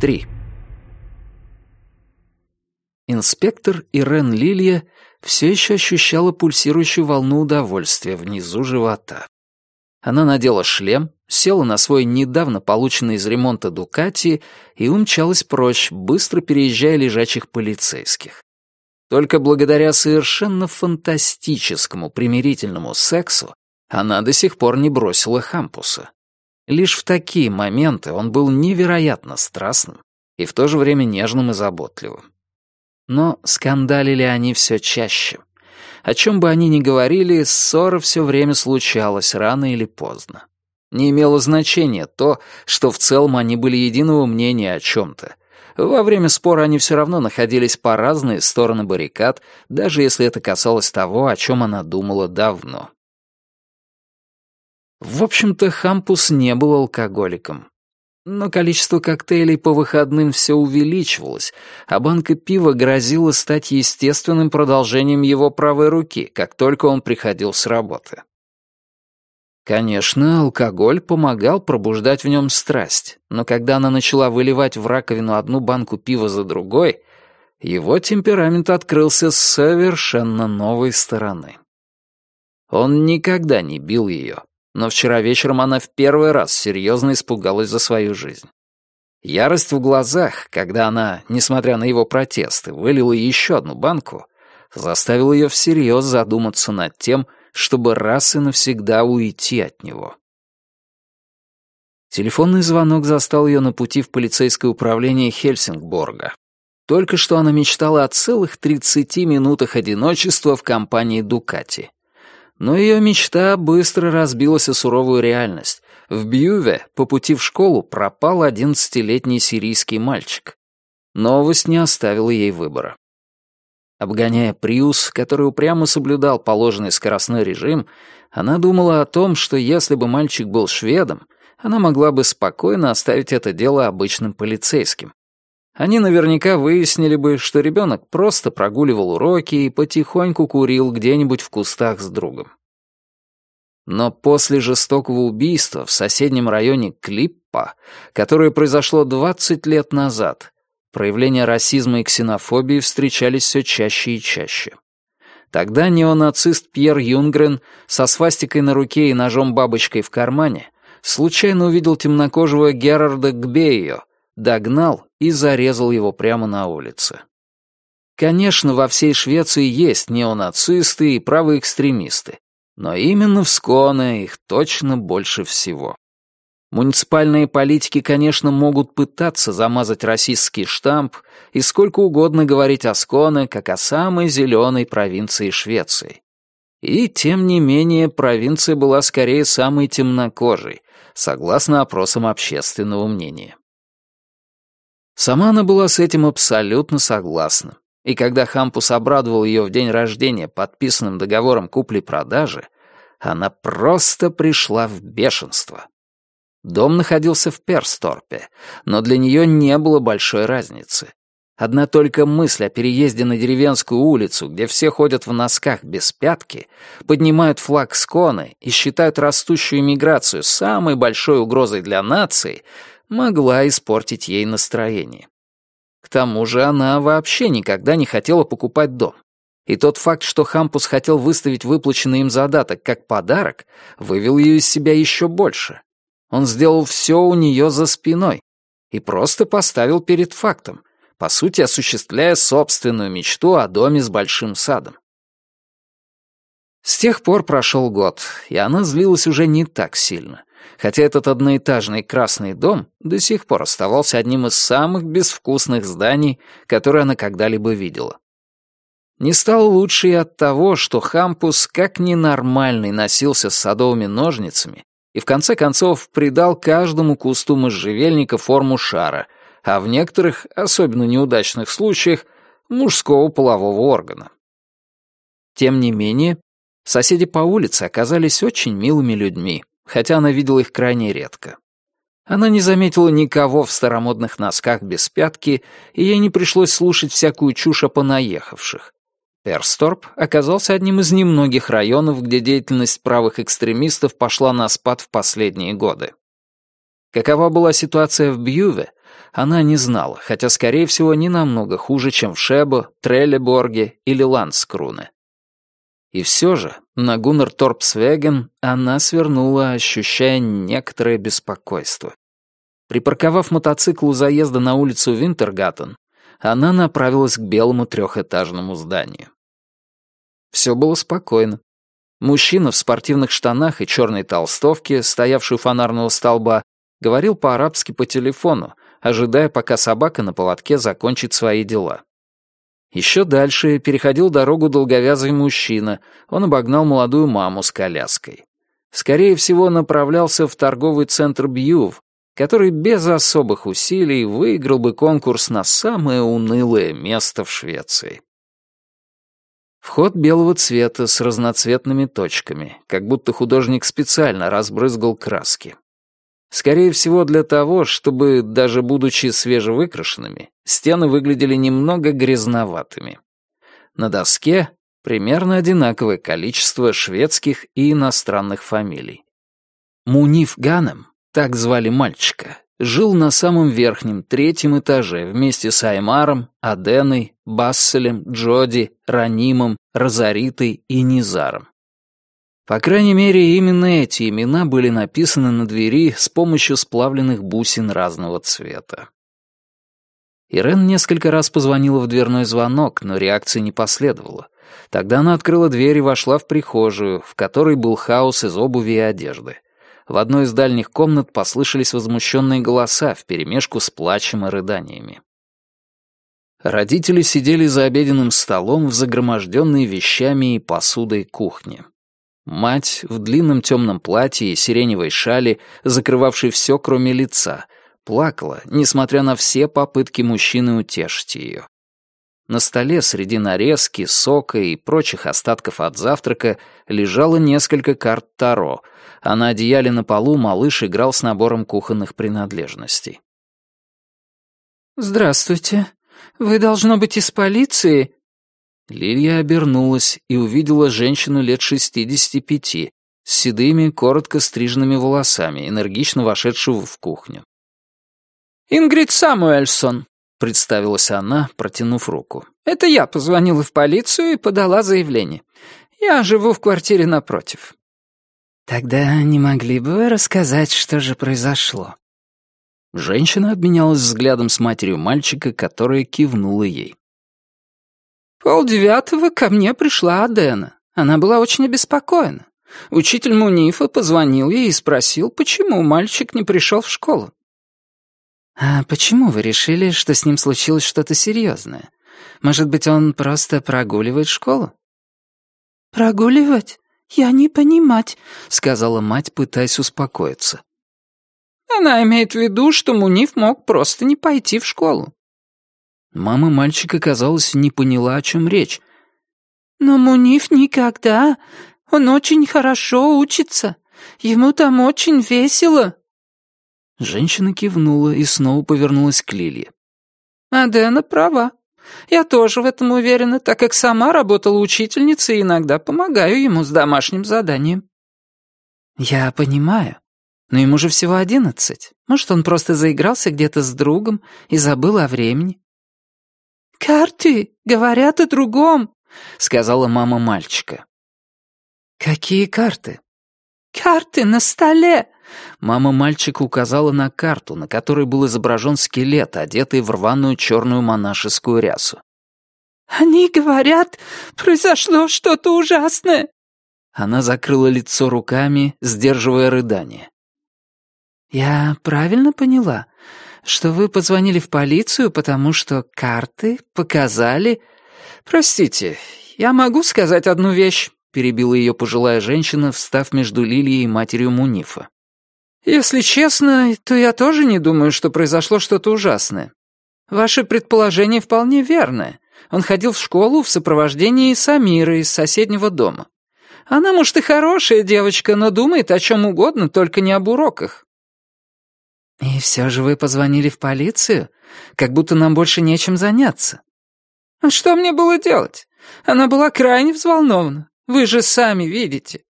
3. Инспектор Ирен Лилья все еще ощущала пульсирующую волну удовольствия внизу живота. Она надела шлем, села на свой недавно полученный из ремонта Дукати и умчалась прочь, быстро переезжая лежачих полицейских. Только благодаря совершенно фантастическому примирительному сексу она до сих пор не бросила Хампуса. Лишь в такие моменты он был невероятно страстным и в то же время нежным и заботливым. Но скандалили они все чаще. О чем бы они ни говорили, ссора все время случалась, рано или поздно. Не имело значения то, что в целом они были единого мнения о чем-то. Во время спора они все равно находились по разные стороны баррикад, даже если это касалось того, о чем она думала давно. В общем-то, Хампус не был алкоголиком. Но количество коктейлей по выходным все увеличивалось, а банка пива грозила стать естественным продолжением его правой руки, как только он приходил с работы. Конечно, алкоголь помогал пробуждать в нем страсть, но когда она начала выливать в раковину одну банку пива за другой, его темперамент открылся с совершенно новой стороны. Он никогда не бил ее, но вчера вечером она в первый раз серьезно испугалась за свою жизнь. Ярость в глазах, когда она, несмотря на его протесты, вылила еще одну банку, заставила ее всерьез задуматься над тем, чтобы раз и навсегда уйти от него. Телефонный звонок застал ее на пути в полицейское управление Хельсингборга. Только что она мечтала о целых 30 минутах одиночества в компании «Дукати». Но ее мечта быстро разбилась о суровую реальность. В Бьюве по пути в школу пропал одиннадцатилетний сирийский мальчик. Новость не оставила ей выбора. Обгоняя Приус, который упрямо соблюдал положенный скоростной режим, она думала о том, что если бы мальчик был шведом, она могла бы спокойно оставить это дело обычным полицейским. Они наверняка выяснили бы, что ребенок просто прогуливал уроки и потихоньку курил где-нибудь в кустах с другом. Но после жестокого убийства в соседнем районе Клиппа, которое произошло 20 лет назад, проявления расизма и ксенофобии встречались все чаще и чаще. Тогда неонацист Пьер Юнгрен со свастикой на руке и ножом-бабочкой в кармане случайно увидел темнокожего Герарда Гбейо, догнал и зарезал его прямо на улице. Конечно, во всей Швеции есть неонацисты и правые экстремисты, но именно в Сконе их точно больше всего. Муниципальные политики, конечно, могут пытаться замазать расистский штамп и сколько угодно говорить о Сконе как о самой зеленой провинции Швеции. И, тем не менее, провинция была скорее самой темнокожей, согласно опросам общественного мнения. Сама она была с этим абсолютно согласна. И когда Хампус обрадовал ее в день рождения подписанным договором купли-продажи, она просто пришла в бешенство. Дом находился в Персторпе, но для нее не было большой разницы. Одна только мысль о переезде на деревенскую улицу, где все ходят в носках без пятки, поднимают флаг Сконы и считают растущую иммиграцию самой большой угрозой для нации, могла испортить ей настроение. К тому же она вообще никогда не хотела покупать дом. И тот факт, что Хампус хотел выставить выплаченный им задаток как подарок, вывел ее из себя еще больше. Он сделал все у нее за спиной и просто поставил перед фактом, по сути осуществляя собственную мечту о доме с большим садом. С тех пор прошел год, и она злилась уже не так сильно хотя этот одноэтажный красный дом до сих пор оставался одним из самых безвкусных зданий, которые она когда-либо видела. Не стало лучше и от того, что Хампус как ненормальный носился с садовыми ножницами и в конце концов придал каждому кусту можжевельника форму шара, а в некоторых, особенно неудачных случаях, мужского полового органа. Тем не менее, соседи по улице оказались очень милыми людьми хотя она видела их крайне редко. Она не заметила никого в старомодных носках без пятки, и ей не пришлось слушать всякую чушь о понаехавших. Персторп оказался одним из немногих районов, где деятельность правых экстремистов пошла на спад в последние годы. Какова была ситуация в Бьюве, она не знала, хотя, скорее всего, не намного хуже, чем в Шебо, Треллеборге или Ланскруне. И все же на Гуннер Торпсвеген она свернула, ощущая некоторое беспокойство. Припарковав мотоцикл у заезда на улицу Винтергаттен, она направилась к белому трехэтажному зданию. Все было спокойно. Мужчина в спортивных штанах и черной толстовке, стоявший у фонарного столба, говорил по-арабски по телефону, ожидая, пока собака на поводке закончит свои дела. Еще дальше переходил дорогу долговязый мужчина, он обогнал молодую маму с коляской. Скорее всего, направлялся в торговый центр Бьюв, который без особых усилий выиграл бы конкурс на самое унылое место в Швеции. Вход белого цвета с разноцветными точками, как будто художник специально разбрызгал краски. Скорее всего, для того, чтобы, даже будучи свежевыкрашенными, стены выглядели немного грязноватыми. На доске примерно одинаковое количество шведских и иностранных фамилий. Муниф Ганем, так звали мальчика, жил на самом верхнем, третьем этаже вместе с Аймаром, Аденой, Басселем, Джоди, Ранимом, Розаритой и Низаром. По крайней мере, именно эти имена были написаны на двери с помощью сплавленных бусин разного цвета. Ирен несколько раз позвонила в дверной звонок, но реакции не последовало. Тогда она открыла дверь и вошла в прихожую, в которой был хаос из обуви и одежды. В одной из дальних комнат послышались возмущенные голоса вперемешку с плачем и рыданиями. Родители сидели за обеденным столом в загроможденной вещами и посудой кухне. Мать в длинном темном платье и сиреневой шали, закрывавшей все, кроме лица, плакала, несмотря на все попытки мужчины утешить ее. На столе среди нарезки, сока и прочих остатков от завтрака лежало несколько карт Таро, а на одеяле на полу малыш играл с набором кухонных принадлежностей. «Здравствуйте. Вы, должно быть, из полиции?» Лилия обернулась и увидела женщину лет шестидесяти пяти, с седыми, коротко стриженными волосами, энергично вошедшую в кухню. «Ингрид Самуэльсон», — представилась она, протянув руку. «Это я позвонила в полицию и подала заявление. Я живу в квартире напротив». «Тогда не могли бы вы рассказать, что же произошло?» Женщина обменялась взглядом с матерью мальчика, которая кивнула ей. Полдевятого ко мне пришла Адена. Она была очень обеспокоена. Учитель Мунифа позвонил ей и спросил, почему мальчик не пришел в школу. «А почему вы решили, что с ним случилось что-то серьезное? Может быть, он просто прогуливает школу?» «Прогуливать? Я не понимать», — сказала мать, пытаясь успокоиться. Она имеет в виду, что Муниф мог просто не пойти в школу. Мама мальчика, казалось, не поняла, о чем речь. «Но Муниф никогда. Он очень хорошо учится. Ему там очень весело». Женщина кивнула и снова повернулась к Лиле. «Адена права. Я тоже в этом уверена, так как сама работала учительницей и иногда помогаю ему с домашним заданием». «Я понимаю. Но ему же всего одиннадцать. Может, он просто заигрался где-то с другом и забыл о времени. «Карты говорят о другом», — сказала мама мальчика. «Какие карты?» «Карты на столе!» Мама мальчика указала на карту, на которой был изображен скелет, одетый в рваную черную монашескую рясу. «Они говорят, произошло что-то ужасное!» Она закрыла лицо руками, сдерживая рыдание. «Я правильно поняла? Что вы позвонили в полицию, потому что карты показали...» «Простите, я могу сказать одну вещь», — перебила ее пожилая женщина, встав между Лилией и матерью Мунифа. «Если честно, то я тоже не думаю, что произошло что-то ужасное. Ваше предположение вполне верное. Он ходил в школу в сопровождении Самиры из соседнего дома. Она, может, и хорошая девочка, но думает о чем угодно, только не об уроках. «И все же вы позвонили в полицию? Как будто нам больше нечем заняться». «А что мне было делать? Она была крайне взволнована. Вы же сами видите».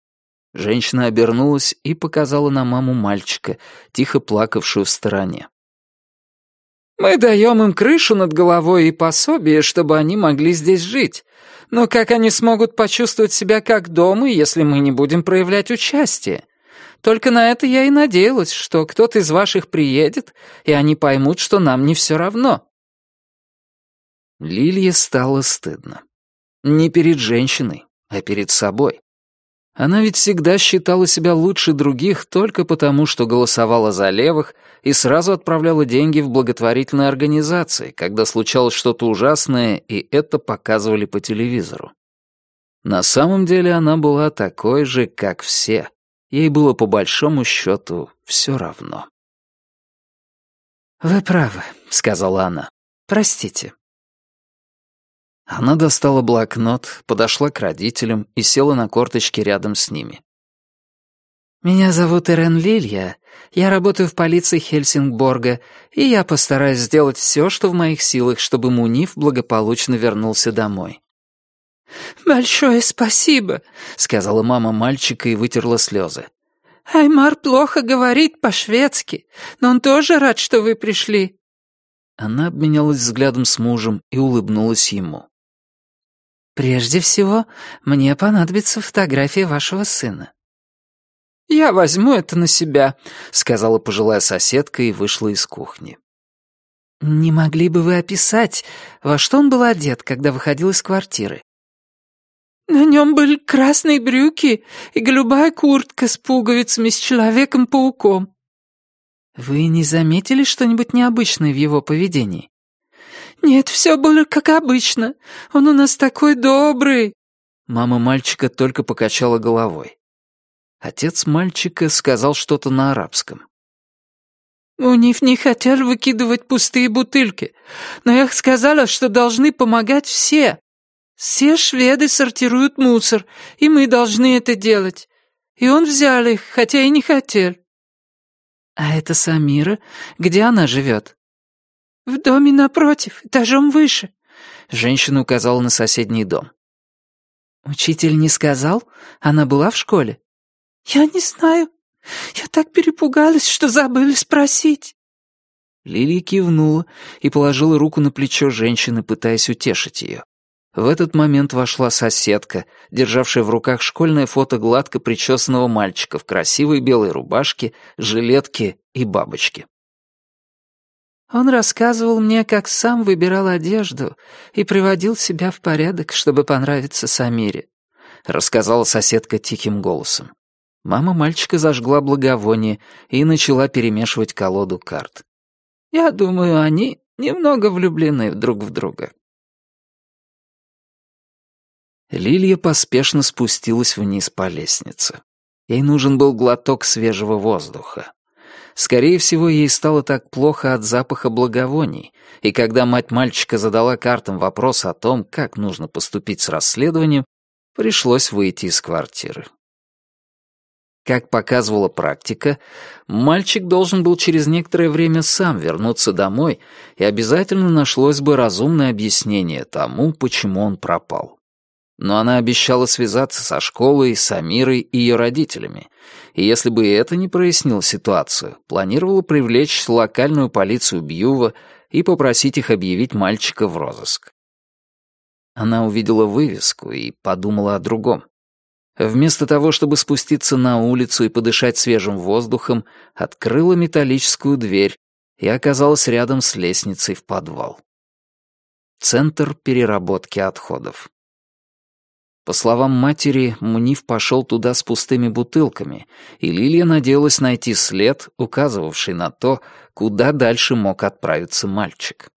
Женщина обернулась и показала на маму мальчика, тихо плакавшую в стороне. Мы даем им крышу над головой и пособие, чтобы они могли здесь жить. Но как они смогут почувствовать себя как дома, если мы не будем проявлять участие? Только на это я и надеялась, что кто-то из ваших приедет, и они поймут, что нам не все равно». Лилия стало стыдно. Не перед женщиной, а перед собой. Она ведь всегда считала себя лучше других только потому, что голосовала за левых и сразу отправляла деньги в благотворительные организации, когда случалось что-то ужасное, и это показывали по телевизору. На самом деле она была такой же, как все. Ей было по большому счету все равно. «Вы правы», — сказала она. «Простите». Она достала блокнот, подошла к родителям и села на корточки рядом с ними. «Меня зовут Ирен Лилья. Я работаю в полиции Хельсингборга, и я постараюсь сделать все, что в моих силах, чтобы Муниф благополучно вернулся домой». «Большое спасибо», — сказала мама мальчика и вытерла слезы. «Аймар плохо говорит по-шведски, но он тоже рад, что вы пришли». Она обменялась взглядом с мужем и улыбнулась ему. «Прежде всего, мне понадобится фотография вашего сына». «Я возьму это на себя», — сказала пожилая соседка и вышла из кухни. «Не могли бы вы описать, во что он был одет, когда выходил из квартиры?» «На нем были красные брюки и голубая куртка с пуговицами с Человеком-пауком». «Вы не заметили что-нибудь необычное в его поведении?» «Нет, все было как обычно. Он у нас такой добрый». Мама мальчика только покачала головой. Отец мальчика сказал что-то на арабском. У них не хотел выкидывать пустые бутылки, но я сказала, что должны помогать все. Все шведы сортируют мусор, и мы должны это делать. И он взял их, хотя и не хотел. А это Самира? Где она живет? «В доме напротив, этажом выше», — женщина указала на соседний дом. «Учитель не сказал? Она была в школе?» «Я не знаю. Я так перепугалась, что забыли спросить». Лилия кивнула и положила руку на плечо женщины, пытаясь утешить ее. В этот момент вошла соседка, державшая в руках школьное фото гладко причесанного мальчика в красивой белой рубашке, жилетке и бабочке. Он рассказывал мне, как сам выбирал одежду и приводил себя в порядок, чтобы понравиться Самире», — рассказала соседка тихим голосом. Мама мальчика зажгла благовоние и начала перемешивать колоду карт. «Я думаю, они немного влюблены друг в друга». Лилия поспешно спустилась вниз по лестнице. Ей нужен был глоток свежего воздуха. Скорее всего, ей стало так плохо от запаха благовоний, и когда мать мальчика задала картам вопрос о том, как нужно поступить с расследованием, пришлось выйти из квартиры. Как показывала практика, мальчик должен был через некоторое время сам вернуться домой, и обязательно нашлось бы разумное объяснение тому, почему он пропал но она обещала связаться со школой, с Амирой и ее родителями, и если бы это не прояснило ситуацию, планировала привлечь локальную полицию Бьюва и попросить их объявить мальчика в розыск. Она увидела вывеску и подумала о другом. Вместо того, чтобы спуститься на улицу и подышать свежим воздухом, открыла металлическую дверь и оказалась рядом с лестницей в подвал. Центр переработки отходов. По словам матери, Муниф пошел туда с пустыми бутылками, и Лилия надеялась найти след, указывавший на то, куда дальше мог отправиться мальчик.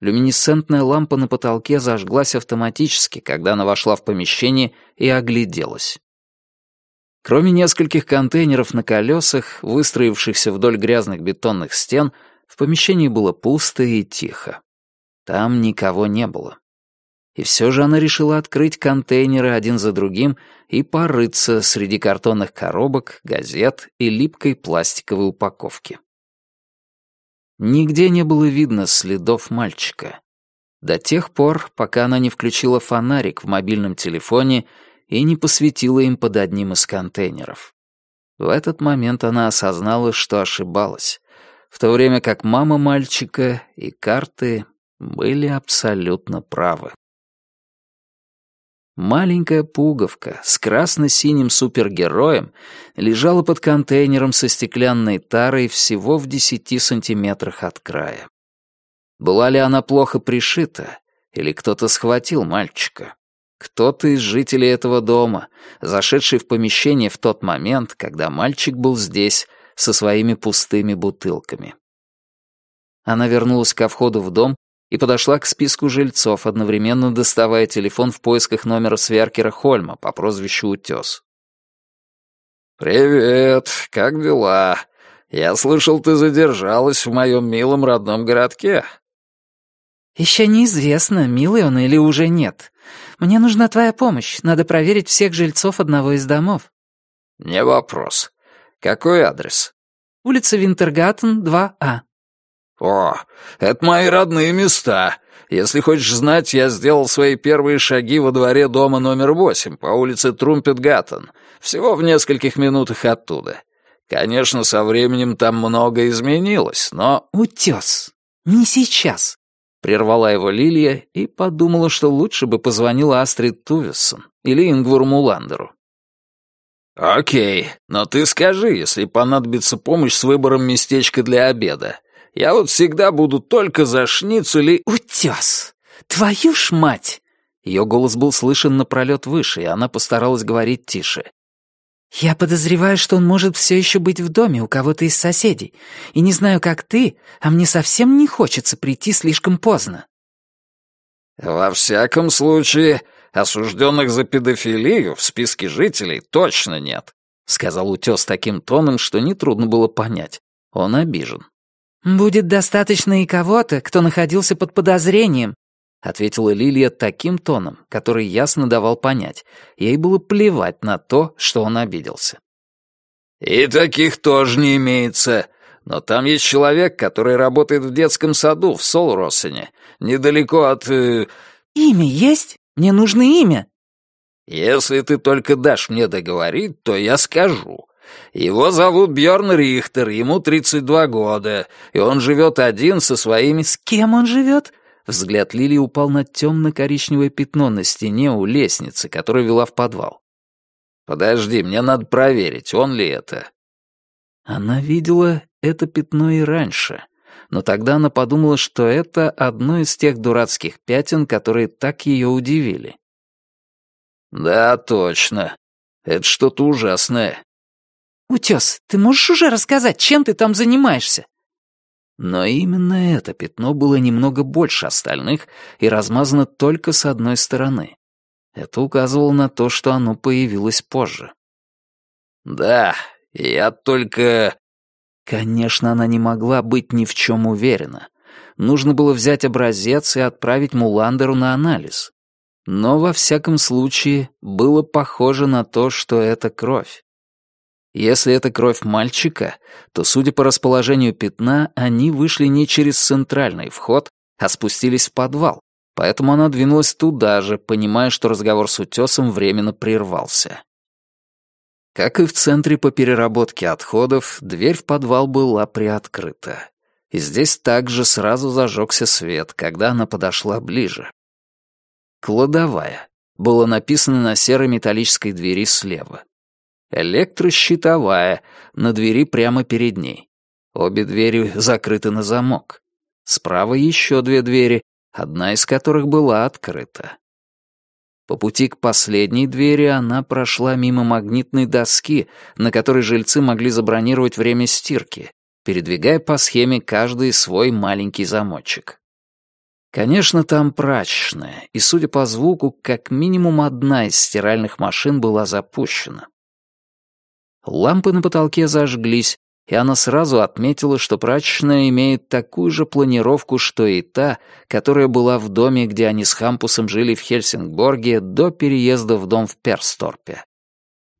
Люминесцентная лампа на потолке зажглась автоматически, когда она вошла в помещение и огляделась. Кроме нескольких контейнеров на колесах, выстроившихся вдоль грязных бетонных стен, в помещении было пусто и тихо. Там никого не было. И все же она решила открыть контейнеры один за другим и порыться среди картонных коробок, газет и липкой пластиковой упаковки. Нигде не было видно следов мальчика. До тех пор, пока она не включила фонарик в мобильном телефоне и не посветила им под одним из контейнеров. В этот момент она осознала, что ошибалась. в то время как мама мальчика и карты были абсолютно правы. Маленькая пуговка с красно-синим супергероем лежала под контейнером со стеклянной тарой всего в десяти сантиметрах от края. Была ли она плохо пришита, или кто-то схватил мальчика? Кто-то из жителей этого дома, зашедший в помещение в тот момент, когда мальчик был здесь со своими пустыми бутылками. Она вернулась ко входу в дом и подошла к списку жильцов, одновременно доставая телефон в поисках номера Сверкера Хольма по прозвищу Утес. «Привет, как дела? Я слышал, ты задержалась в моем милом родном городке». «Еще неизвестно, милый он или уже нет. Мне нужна твоя помощь. Надо проверить всех жильцов одного из домов». «Не вопрос. Какой адрес?» «Улица Винтергаттен, 2А». «О, это мои родные места. Если хочешь знать, я сделал свои первые шаги во дворе дома номер восемь по улице Трумпетгаттен, всего в нескольких минутах оттуда. Конечно, со временем там много изменилось, но...» «Утес, не сейчас», — прервала его Лилия и подумала, что лучше бы позвонила Астрид Тувессон или Ингвару Муландеру. «Окей, но ты скажи, если понадобится помощь с выбором местечка для обеда. Я вот всегда буду только за шницель «Утес! Твою ж мать!» Ее голос был слышен напролет выше, и она постаралась говорить тише. «Я подозреваю, что он может все еще быть в доме у кого-то из соседей. И не знаю, как ты, а мне совсем не хочется прийти слишком поздно». «Во всяком случае, осужденных за педофилию в списке жителей точно нет», — сказал утес таким тоном, что нетрудно было понять. Он обижен. «Будет достаточно и кого-то, кто находился под подозрением», — ответила Лилия таким тоном, который ясно давал понять. Ей было плевать на то, что он обиделся. «И таких тоже не имеется. Но там есть человек, который работает в детском саду в Солросене, недалеко от...» э... «Имя есть? Мне нужно имя». «Если ты только дашь мне договорить, то я скажу. Его зовут Бьорн Рихтер, ему 32 года, и он живет один со своими... С кем он живет? Взгляд Лили упал на темно-коричневое пятно на стене у лестницы, которая вела в подвал. «Подожди, мне надо проверить, он ли это?» Она видела это пятно и раньше, но тогда она подумала, что это одно из тех дурацких пятен, которые так ее удивили. «Да, точно. Это что-то ужасное. «Утес, ты можешь уже рассказать, чем ты там занимаешься?» Но именно это пятно было немного больше остальных и размазано только с одной стороны. Это указывало на то, что оно появилось позже. «Да, я только...» Конечно, она не могла быть ни в чем уверена. Нужно было взять образец и отправить Муландеру на анализ. Но во всяком случае было похоже на то, что это кровь. Если это кровь мальчика, то, судя по расположению пятна, они вышли не через центральный вход, а спустились в подвал, поэтому она двинулась туда же, понимая, что разговор с утесом временно прервался. Как и в центре по переработке отходов, дверь в подвал была приоткрыта. И здесь также сразу зажегся свет, когда она подошла ближе. «Кладовая» было написано на серой металлической двери слева. Электрощитовая, на двери прямо перед ней. Обе двери закрыты на замок. Справа еще две двери, одна из которых была открыта. По пути к последней двери она прошла мимо магнитной доски, на которой жильцы могли забронировать время стирки, передвигая по схеме каждый свой маленький замочек. Конечно, там прачечная, и, судя по звуку, как минимум одна из стиральных машин была запущена. Лампы на потолке зажглись, и она сразу отметила, что прачечная имеет такую же планировку, что и та, которая была в доме, где они с Хампусом жили в Хельсингборге до переезда в дом в Персторпе.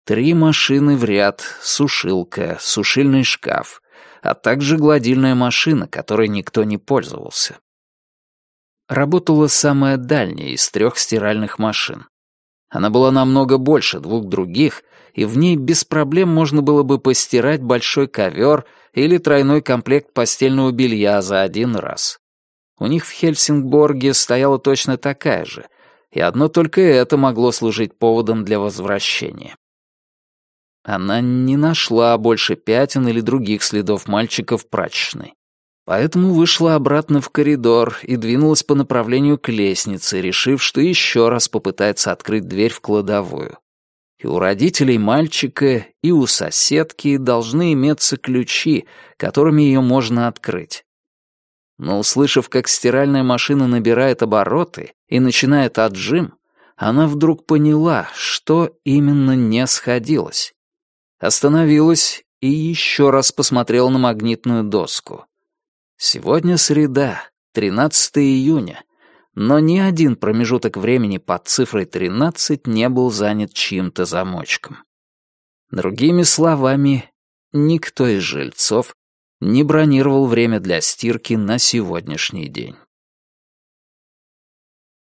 Три машины в ряд, сушилка, сушильный шкаф, а также гладильная машина, которой никто не пользовался. Работала самая дальняя из трех стиральных машин. Она была намного больше двух других, и в ней без проблем можно было бы постирать большой ковер или тройной комплект постельного белья за один раз. У них в Хельсингборге стояла точно такая же, и одно только это могло служить поводом для возвращения. Она не нашла больше пятен или других следов мальчика в прачечной. Поэтому вышла обратно в коридор и двинулась по направлению к лестнице, решив, что еще раз попытается открыть дверь в кладовую. И у родителей мальчика, и у соседки должны иметься ключи, которыми ее можно открыть. Но услышав, как стиральная машина набирает обороты и начинает отжим, она вдруг поняла, что именно не сходилось. Остановилась и еще раз посмотрела на магнитную доску. Сегодня среда, 13 июня, но ни один промежуток времени под цифрой 13 не был занят чьим-то замочком. Другими словами, никто из жильцов не бронировал время для стирки на сегодняшний день.